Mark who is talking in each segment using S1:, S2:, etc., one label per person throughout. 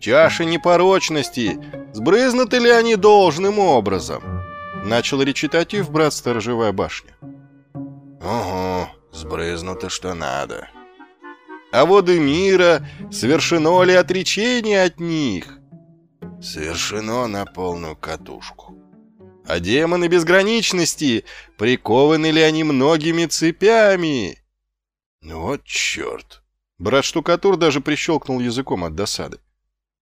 S1: Чаши непорочности, сбрызнуты ли они должным образом? Начал речитатив брат Сторожевая башня.
S2: Ого, сбрызнуто что надо.
S1: А воды мира, совершено ли отречение от них?
S2: Совершено на полную катушку.
S1: А демоны безграничности, прикованы ли они многими цепями?
S2: Ну вот черт.
S1: Брат штукатур даже прищелкнул языком от досады.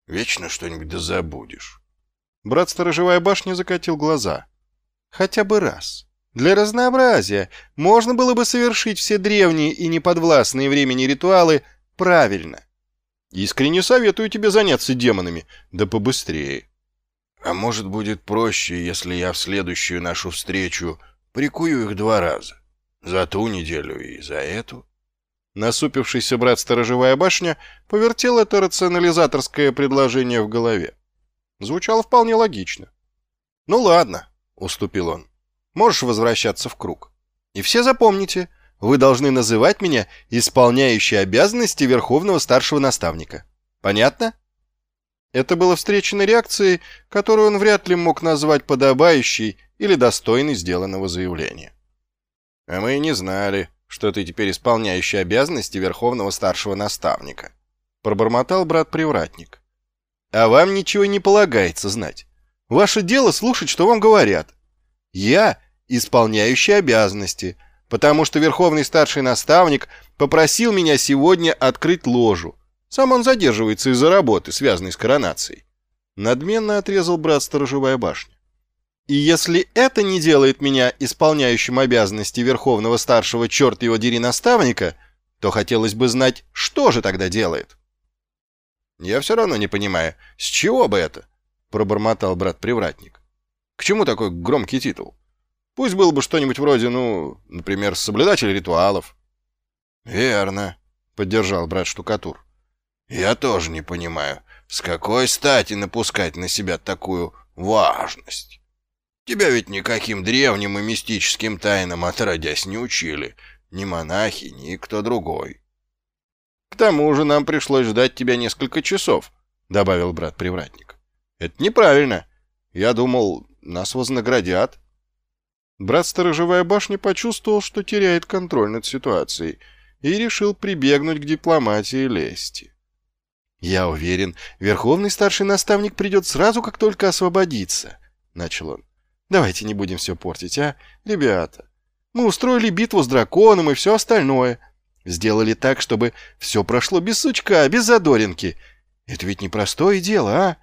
S2: Вечно что-нибудь да забудешь.
S1: Брат сторожевая башня закатил глаза. Хотя бы раз. Для разнообразия можно было бы совершить все древние и неподвластные времени ритуалы правильно. Искренне советую тебе заняться демонами, да побыстрее.
S2: А может, будет проще, если я в следующую нашу встречу прикую их два раза? За ту неделю и за эту?
S1: Насупившийся брат Сторожевая башня повертел это рационализаторское предложение в голове. Звучало вполне логично. «Ну ладно», — уступил он. «Можешь возвращаться в круг. И все запомните, вы должны называть меня исполняющей обязанности Верховного Старшего Наставника. Понятно?» Это было встречено реакцией, которую он вряд ли мог назвать подобающей или достойной сделанного заявления. «А мы не знали, что ты теперь исполняющий обязанности Верховного Старшего Наставника», пробормотал брат-привратник. «А вам ничего не полагается знать. Ваше дело слушать, что вам говорят. Я исполняющий обязанности, потому что Верховный Старший Наставник попросил меня сегодня открыть ложу, сам он задерживается из-за работы, связанной с коронацией. Надменно отрезал брат сторожевая башня. И если это не делает меня исполняющим обязанности верховного старшего черт его дери наставника, то хотелось бы знать, что же тогда делает. Я все равно не понимаю, с чего бы это? Пробормотал брат-привратник. К чему такой громкий титул? Пусть было бы что-нибудь вроде, ну, например, соблюдатель ритуалов.
S2: Верно, поддержал брат штукатур. Я тоже не понимаю, с какой стати напускать на себя такую важность? Тебя ведь никаким древним и мистическим тайнам отродясь не учили, ни монахи, ни кто другой.
S1: К тому же нам пришлось ждать тебя несколько часов, добавил брат-привратник. Это неправильно. Я думал, нас вознаградят. Брат Сторожевая башня почувствовал, что теряет контроль над ситуацией, и решил прибегнуть к дипломатии лести. «Я уверен, верховный старший наставник придет сразу, как только освободится», — начал он. «Давайте не будем все портить, а, ребята? Мы устроили битву с драконом и все остальное. Сделали так, чтобы все прошло без сучка, без задоринки. Это ведь непростое дело, а?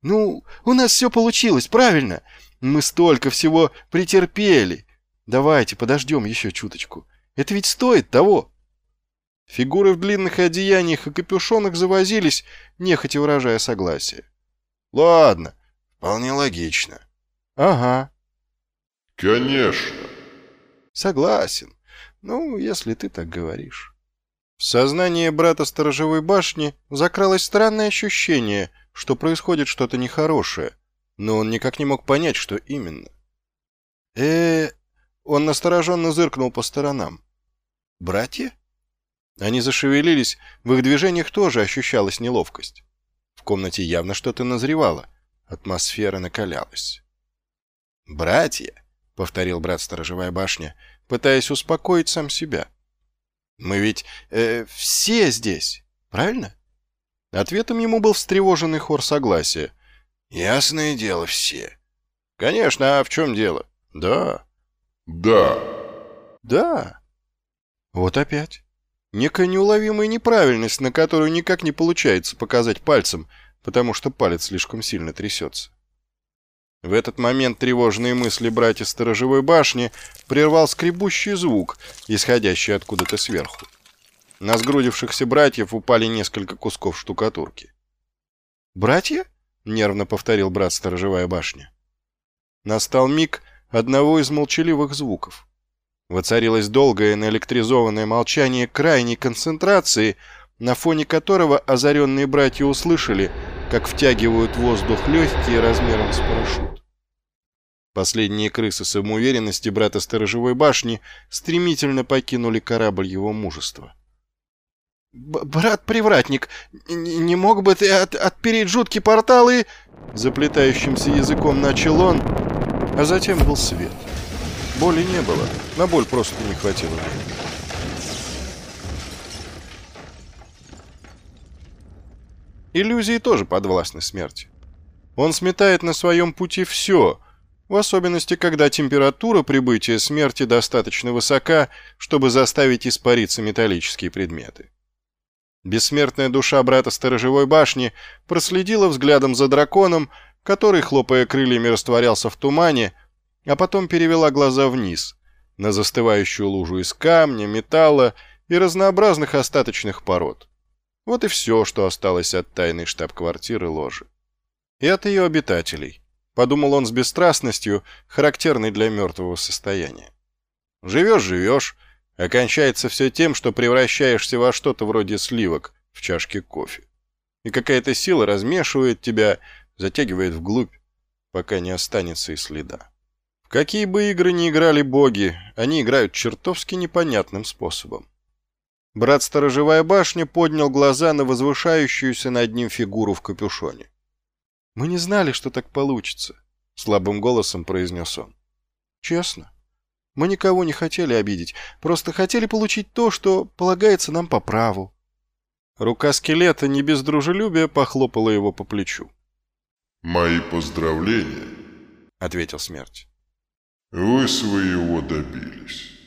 S1: Ну, у нас все получилось, правильно? Мы столько всего претерпели. Давайте подождем еще чуточку. Это ведь стоит того». Фигуры в длинных одеяниях и капюшонах завозились, нехотя выражая согласие. «Ладно, вполне логично». «Ага».
S3: «Конечно».
S1: «Согласен. Ну, если ты так говоришь». В сознание брата сторожевой башни закралось странное ощущение, что происходит что-то нехорошее, но он никак не мог понять, что именно. э, -э Он настороженно зыркнул по сторонам. «Братья?» Они зашевелились, в их движениях тоже ощущалась неловкость. В комнате явно что-то назревало, атмосфера накалялась. «Братья», — повторил брат Сторожевая башня, пытаясь успокоить сам себя. «Мы ведь э, все здесь, правильно?» Ответом ему был встревоженный хор согласия.
S2: «Ясное дело, все».
S1: «Конечно, а в чем дело?» «Да».
S3: «Да».
S1: «Да». «Вот опять». Некая неуловимая неправильность, на которую никак не получается показать пальцем, потому что палец слишком сильно трясется. В этот момент тревожные мысли братья сторожевой башни прервал скребущий звук, исходящий откуда-то сверху. На сгрудившихся братьев упали несколько кусков штукатурки. «Братья?» — нервно повторил брат сторожевая башня. Настал миг одного из молчаливых звуков — Воцарилось долгое наэлектризованное молчание крайней концентрации, на фоне которого озаренные братья услышали, как втягивают воздух легкие размером с парашют. Последние крысы самоуверенности брата сторожевой башни стремительно покинули корабль его мужества.
S4: «Брат-привратник, не мог бы ты от отпереть жуткий портал и...»
S1: Заплетающимся языком начал он, а затем был свет. Боли не было, на боль просто не хватило. Иллюзии тоже подвластны смерти. Он сметает на своем пути все, в особенности, когда температура прибытия смерти достаточно высока, чтобы заставить испариться металлические предметы. Бессмертная душа брата сторожевой башни проследила взглядом за драконом, который, хлопая крыльями, растворялся в тумане, а потом перевела глаза вниз, на застывающую лужу из камня, металла и разнообразных остаточных пород. Вот и все, что осталось от тайной штаб-квартиры ложи. И от ее обитателей, подумал он с бесстрастностью, характерной для мертвого состояния. Живешь-живешь, окончается все тем, что превращаешься во что-то вроде сливок в чашке кофе. И какая-то сила размешивает тебя, затягивает вглубь, пока не останется и следа. Какие бы игры ни играли боги, они играют чертовски непонятным способом. Брат Сторожевая башня поднял глаза на возвышающуюся над ним фигуру в капюшоне. «Мы не знали, что так получится», — слабым голосом произнес он. «Честно. Мы никого не хотели обидеть, просто хотели получить то, что полагается нам по праву». Рука скелета не без дружелюбия похлопала его по плечу.
S3: «Мои поздравления», —
S1: ответил смерть.
S3: «Вы своего добились».